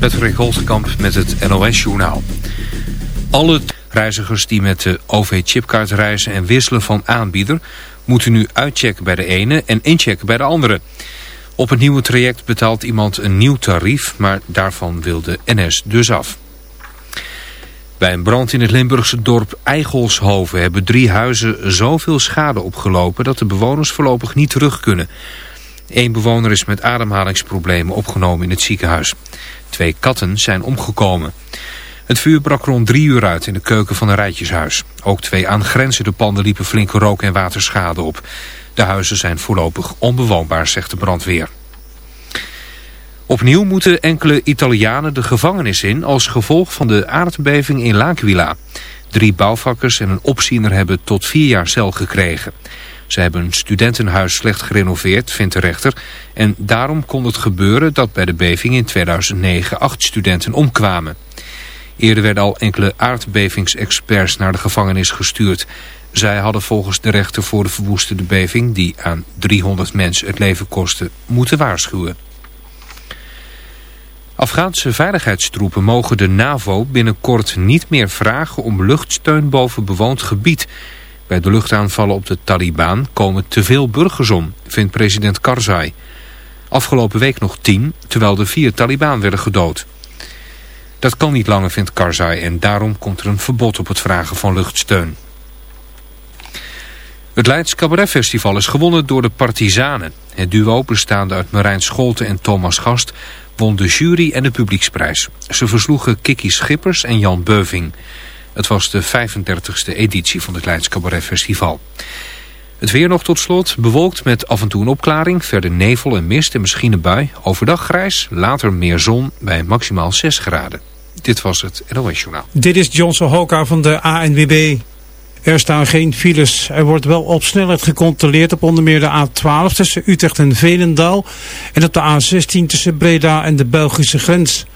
Patrick Holtkamp met het NOS-journaal. Alle reizigers die met de OV-chipkaart reizen en wisselen van aanbieder... moeten nu uitchecken bij de ene en inchecken bij de andere. Op het nieuwe traject betaalt iemand een nieuw tarief... maar daarvan wil de NS dus af. Bij een brand in het Limburgse dorp Eigelshoven hebben drie huizen zoveel schade opgelopen dat de bewoners voorlopig niet terug kunnen. Eén bewoner is met ademhalingsproblemen opgenomen in het ziekenhuis. Twee katten zijn omgekomen. Het vuur brak rond drie uur uit in de keuken van een rijtjeshuis. Ook twee aangrenzende panden liepen flinke rook- en waterschade op. De huizen zijn voorlopig onbewoonbaar, zegt de brandweer. Opnieuw moeten enkele Italianen de gevangenis in als gevolg van de aardbeving in L'Aquila. Drie bouwvakkers en een opziener hebben tot vier jaar cel gekregen. Ze hebben een studentenhuis slecht gerenoveerd, vindt de rechter. En daarom kon het gebeuren dat bij de beving in 2009 acht studenten omkwamen. Eerder werden al enkele aardbevingsexperts naar de gevangenis gestuurd. Zij hadden volgens de rechter voor de verwoestende beving, die aan 300 mensen het leven kostte, moeten waarschuwen. Afghaanse veiligheidstroepen mogen de NAVO binnenkort niet meer vragen om luchtsteun boven bewoond gebied. Bij de luchtaanvallen op de Taliban komen te veel burgers om, vindt president Karzai. Afgelopen week nog tien, terwijl er vier Taliban werden gedood. Dat kan niet langer, vindt Karzai, en daarom komt er een verbod op het vragen van luchtsteun. Het Leids Cabaret Festival is gewonnen door de Partizanen. Het duo, bestaande uit Marijn Scholte en Thomas Gast, won de jury en de publieksprijs. Ze versloegen Kiki Schippers en Jan Beuving. Het was de 35e editie van het Leids Cabaret Festival. Het weer nog tot slot, bewolkt met af en toe een opklaring, verder nevel en mist en misschien een bui. Overdag grijs, later meer zon bij maximaal 6 graden. Dit was het NOS Journaal. Dit is Johnson Hoka van de ANWB. Er staan geen files. Er wordt wel op snelheid gecontroleerd op onder meer de A12 tussen Utrecht en Velendaal. En op de A16 tussen Breda en de Belgische grens.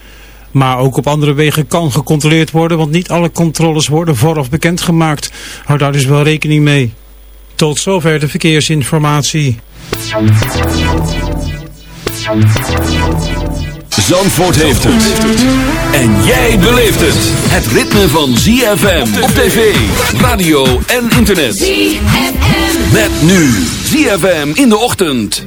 Maar ook op andere wegen kan gecontroleerd worden, want niet alle controles worden vooraf bekendgemaakt. Hou daar dus wel rekening mee. Tot zover de verkeersinformatie. Zandvoort heeft het. En jij beleeft het. Het ritme van ZFM op tv, radio en internet. ZFM. Met nu ZFM in de ochtend.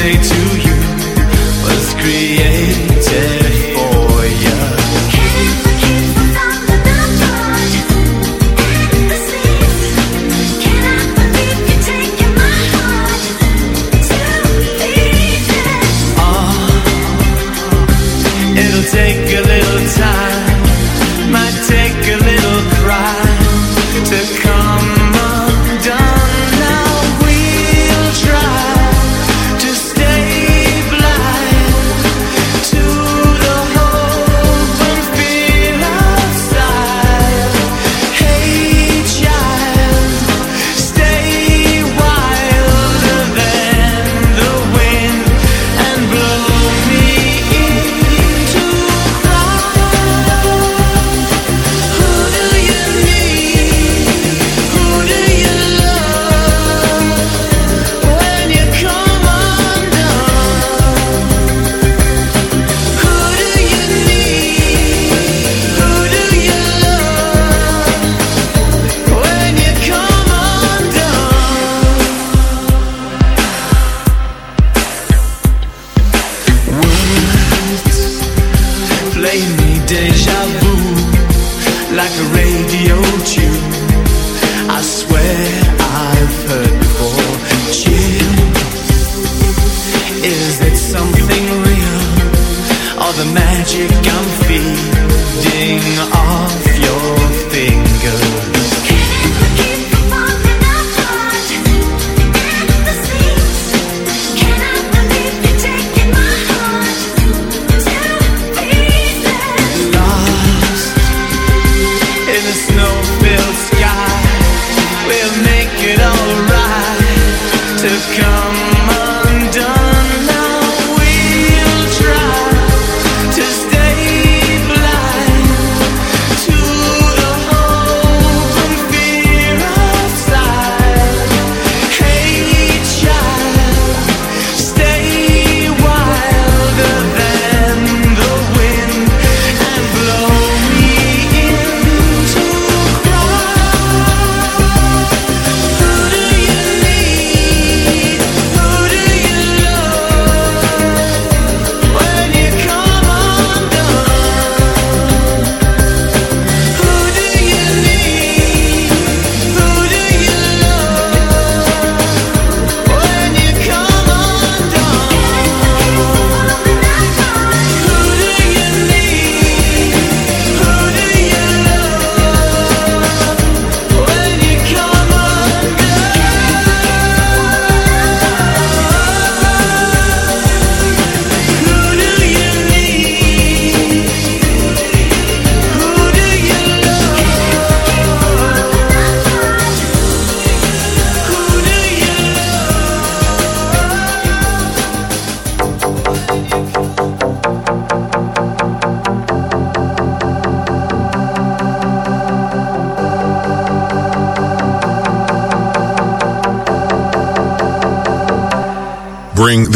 birthday to you.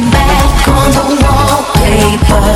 back on the wallpaper.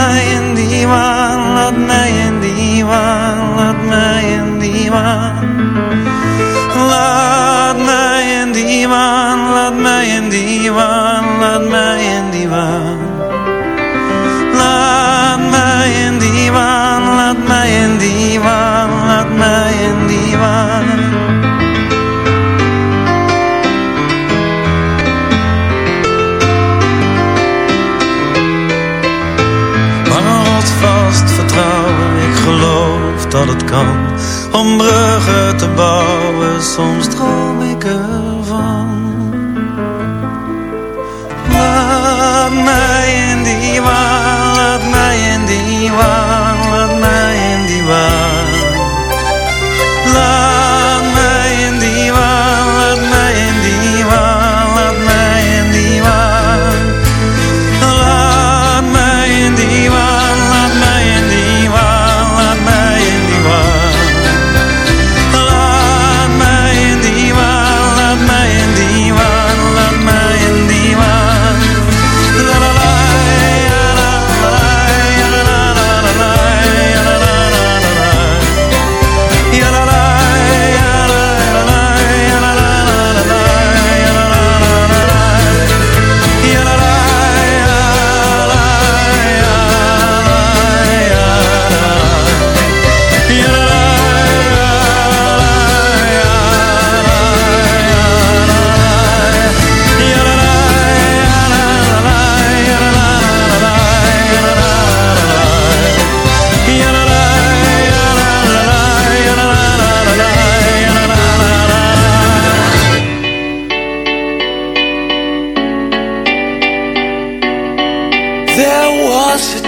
In waan, om bruggen te bouwen, soms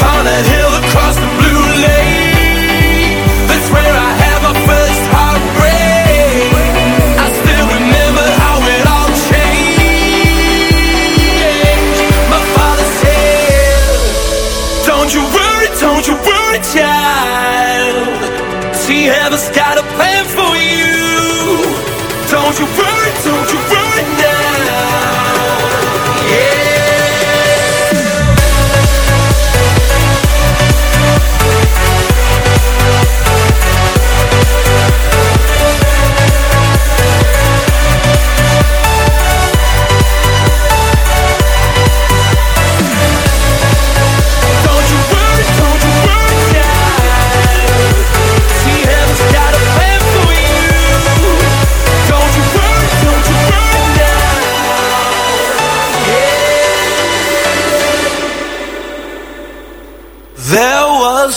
A hill across the blue lake. That's where I had my first heartbreak. I still remember how it all changed. My father said Don't you worry, don't you worry, child. See, heaven's got a plan for you. Don't you worry, don't you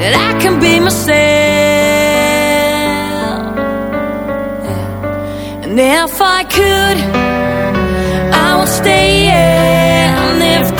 that I can be myself. And if I could, I would stay. And if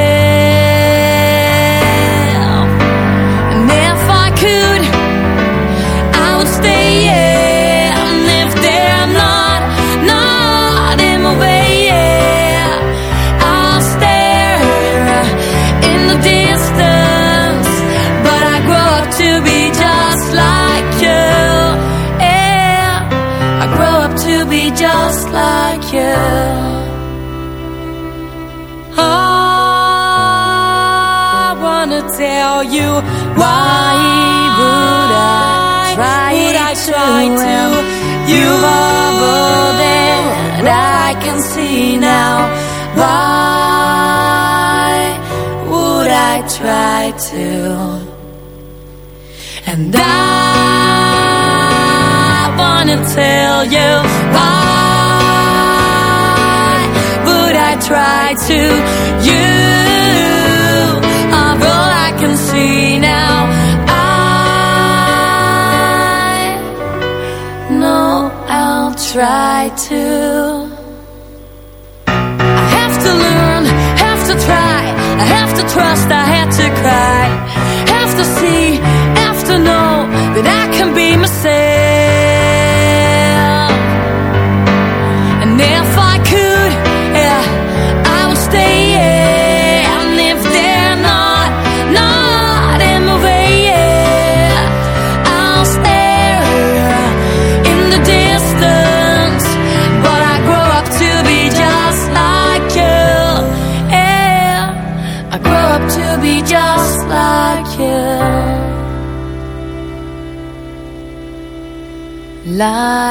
Just like you. I wanna tell you why would I try would I to? try to? You've all that I can see now. Why would I try to? And I wanna tell you why would I try to? You are all I can see now. I know I'll try to. I have to learn, have to try, I have to trust, I had to cry, have to see, have to know that I can be myself. light.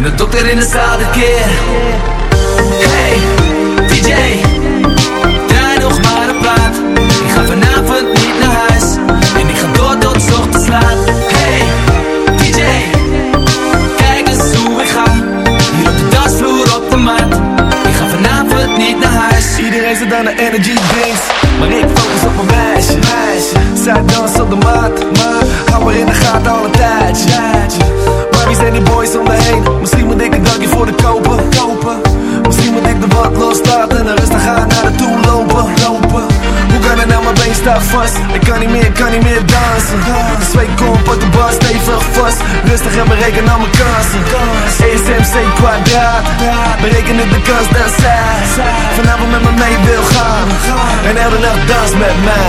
En de dokter in de zaal keer. Ik kan niet meer, ik kan niet meer dansen. Twee kom op de bar stevig vast. Rustig en bereken al mijn kansen. ESMC kwadraat. Het de kans dat zij Vanavond met me mee wil gaan. En elke nacht dans met mij.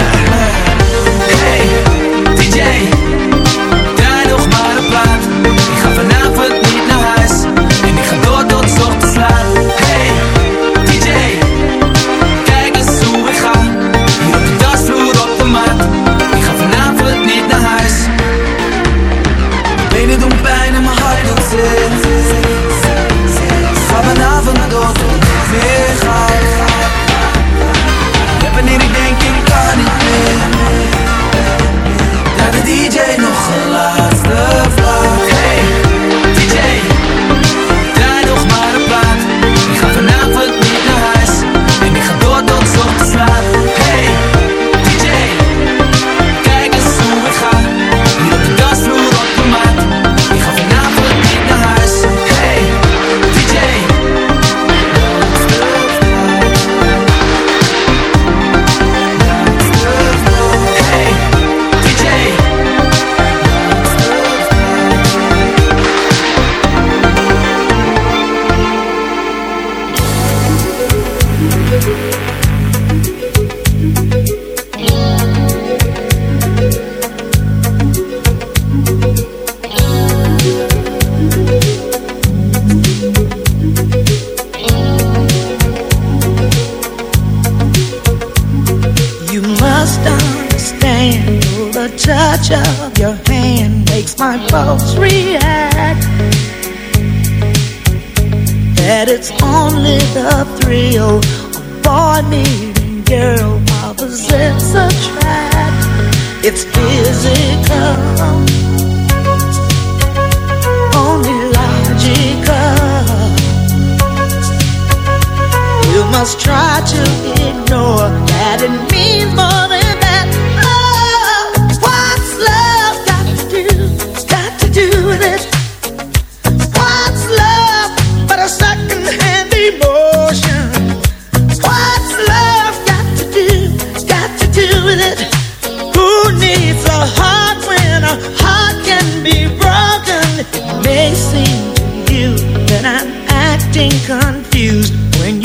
must try to ignore that it means more than that. Oh, what's love got to do? Got to do with it. What's love but a second-hand emotion? What's love got to do? Got to do with it. Who needs a heart when a heart can be broken? It may seem to you that I'm acting confused